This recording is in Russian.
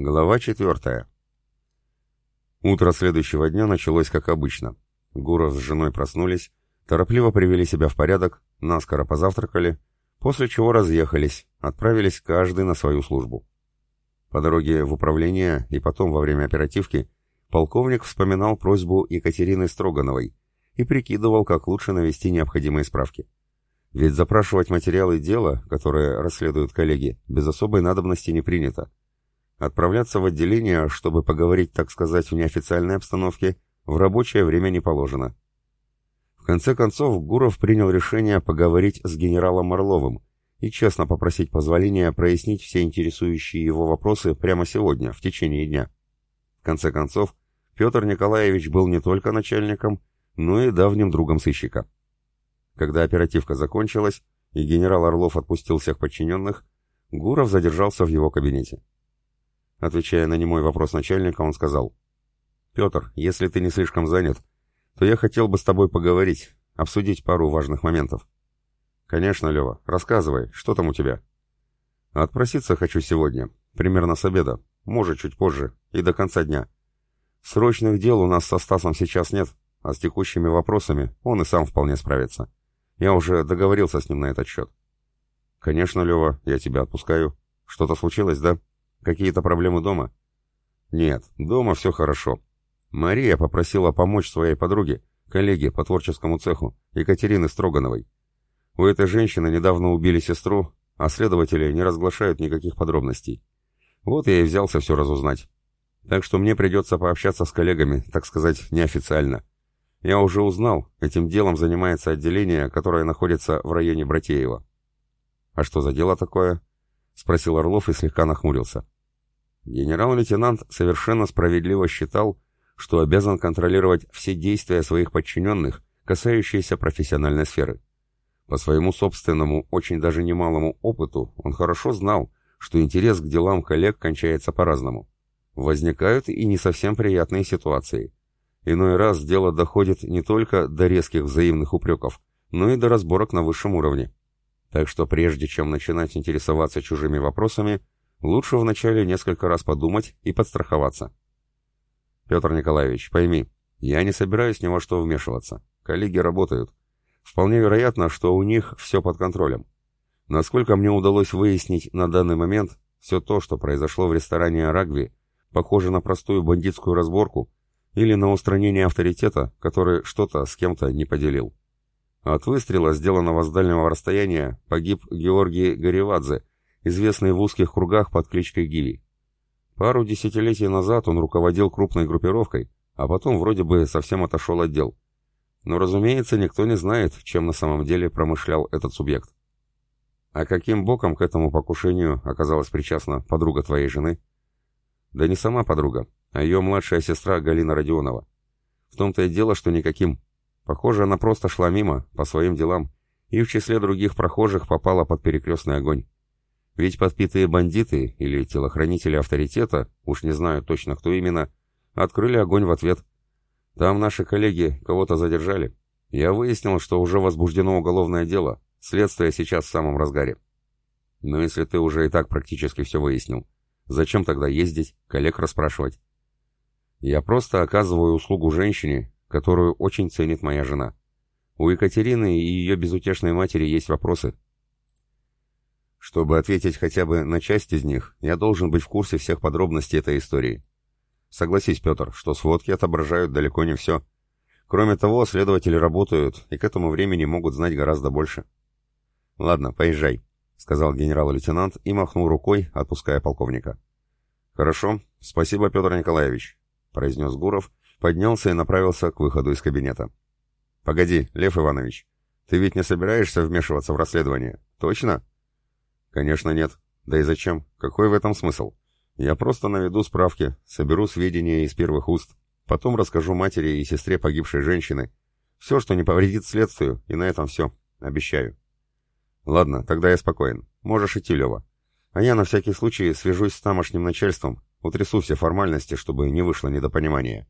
Глава четвертая. Утро следующего дня началось как обычно. Гуров с женой проснулись, торопливо привели себя в порядок, наскоро позавтракали, после чего разъехались, отправились каждый на свою службу. По дороге в управление и потом во время оперативки полковник вспоминал просьбу Екатерины Строгановой и прикидывал, как лучше навести необходимые справки. Ведь запрашивать материалы дела, которые расследуют коллеги, без особой надобности не принято. Отправляться в отделение, чтобы поговорить, так сказать, в неофициальной обстановке, в рабочее время не положено. В конце концов, Гуров принял решение поговорить с генералом Орловым и честно попросить позволения прояснить все интересующие его вопросы прямо сегодня, в течение дня. В конце концов, Петр Николаевич был не только начальником, но и давним другом сыщика. Когда оперативка закончилась и генерал Орлов отпустил всех подчиненных, Гуров задержался в его кабинете. Отвечая на немой вопрос начальника, он сказал, «Петр, если ты не слишком занят, то я хотел бы с тобой поговорить, обсудить пару важных моментов». «Конечно, Лева, рассказывай, что там у тебя?» «Отпроситься хочу сегодня, примерно с обеда, может, чуть позже, и до конца дня. Срочных дел у нас со Стасом сейчас нет, а с текущими вопросами он и сам вполне справится. Я уже договорился с ним на этот счет». «Конечно, Лева, я тебя отпускаю. Что-то случилось, да?» Какие-то проблемы дома? Нет, дома все хорошо. Мария попросила помочь своей подруге, коллеге по творческому цеху, Екатерины Строгановой. У этой женщины недавно убили сестру, а следователи не разглашают никаких подробностей. Вот я и взялся все разузнать. Так что мне придется пообщаться с коллегами, так сказать, неофициально. Я уже узнал, этим делом занимается отделение, которое находится в районе Братеева. А что за дело такое? — спросил Орлов и слегка нахмурился. Генерал-лейтенант совершенно справедливо считал, что обязан контролировать все действия своих подчиненных, касающиеся профессиональной сферы. По своему собственному, очень даже немалому опыту он хорошо знал, что интерес к делам коллег кончается по-разному. Возникают и не совсем приятные ситуации. Иной раз дело доходит не только до резких взаимных упреков, но и до разборок на высшем уровне. Так что прежде чем начинать интересоваться чужими вопросами, лучше вначале несколько раз подумать и подстраховаться. Петр Николаевич, пойми, я не собираюсь ни во что вмешиваться. Коллеги работают. Вполне вероятно, что у них все под контролем. Насколько мне удалось выяснить на данный момент, все то, что произошло в ресторане «Рагви», похоже на простую бандитскую разборку или на устранение авторитета, который что-то с кем-то не поделил. От выстрела, сделанного с дальнего расстояния, погиб Георгий Горевадзе, известный в узких кругах под кличкой Гиви. Пару десятилетий назад он руководил крупной группировкой, а потом вроде бы совсем отошел от дел. Но, разумеется, никто не знает, чем на самом деле промышлял этот субъект. А каким боком к этому покушению оказалась причастна подруга твоей жены? Да не сама подруга, а ее младшая сестра Галина Родионова. В том-то и дело, что никаким. Похоже, она просто шла мимо, по своим делам, и в числе других прохожих попала под перекрестный огонь. Ведь подпитые бандиты или телохранители авторитета, уж не знаю точно кто именно, открыли огонь в ответ. Там наши коллеги кого-то задержали. Я выяснил, что уже возбуждено уголовное дело, следствие сейчас в самом разгаре. Но если ты уже и так практически все выяснил, зачем тогда ездить, коллег расспрашивать? Я просто оказываю услугу женщине, которую очень ценит моя жена. У Екатерины и ее безутешной матери есть вопросы. Чтобы ответить хотя бы на часть из них, я должен быть в курсе всех подробностей этой истории. Согласись, Петр, что сводки отображают далеко не все. Кроме того, следователи работают и к этому времени могут знать гораздо больше. «Ладно, поезжай», — сказал генерал-лейтенант и махнул рукой, отпуская полковника. «Хорошо, спасибо, Петр Николаевич», — произнес Гуров, поднялся и направился к выходу из кабинета. «Погоди, Лев Иванович, ты ведь не собираешься вмешиваться в расследование? Точно?» «Конечно нет. Да и зачем? Какой в этом смысл? Я просто наведу справки, соберу сведения из первых уст, потом расскажу матери и сестре погибшей женщины. Все, что не повредит следствию, и на этом все. Обещаю». «Ладно, тогда я спокоен. Можешь идти, Лева. А я на всякий случай свяжусь с тамошним начальством, утрясу все формальности, чтобы не вышло недопонимания».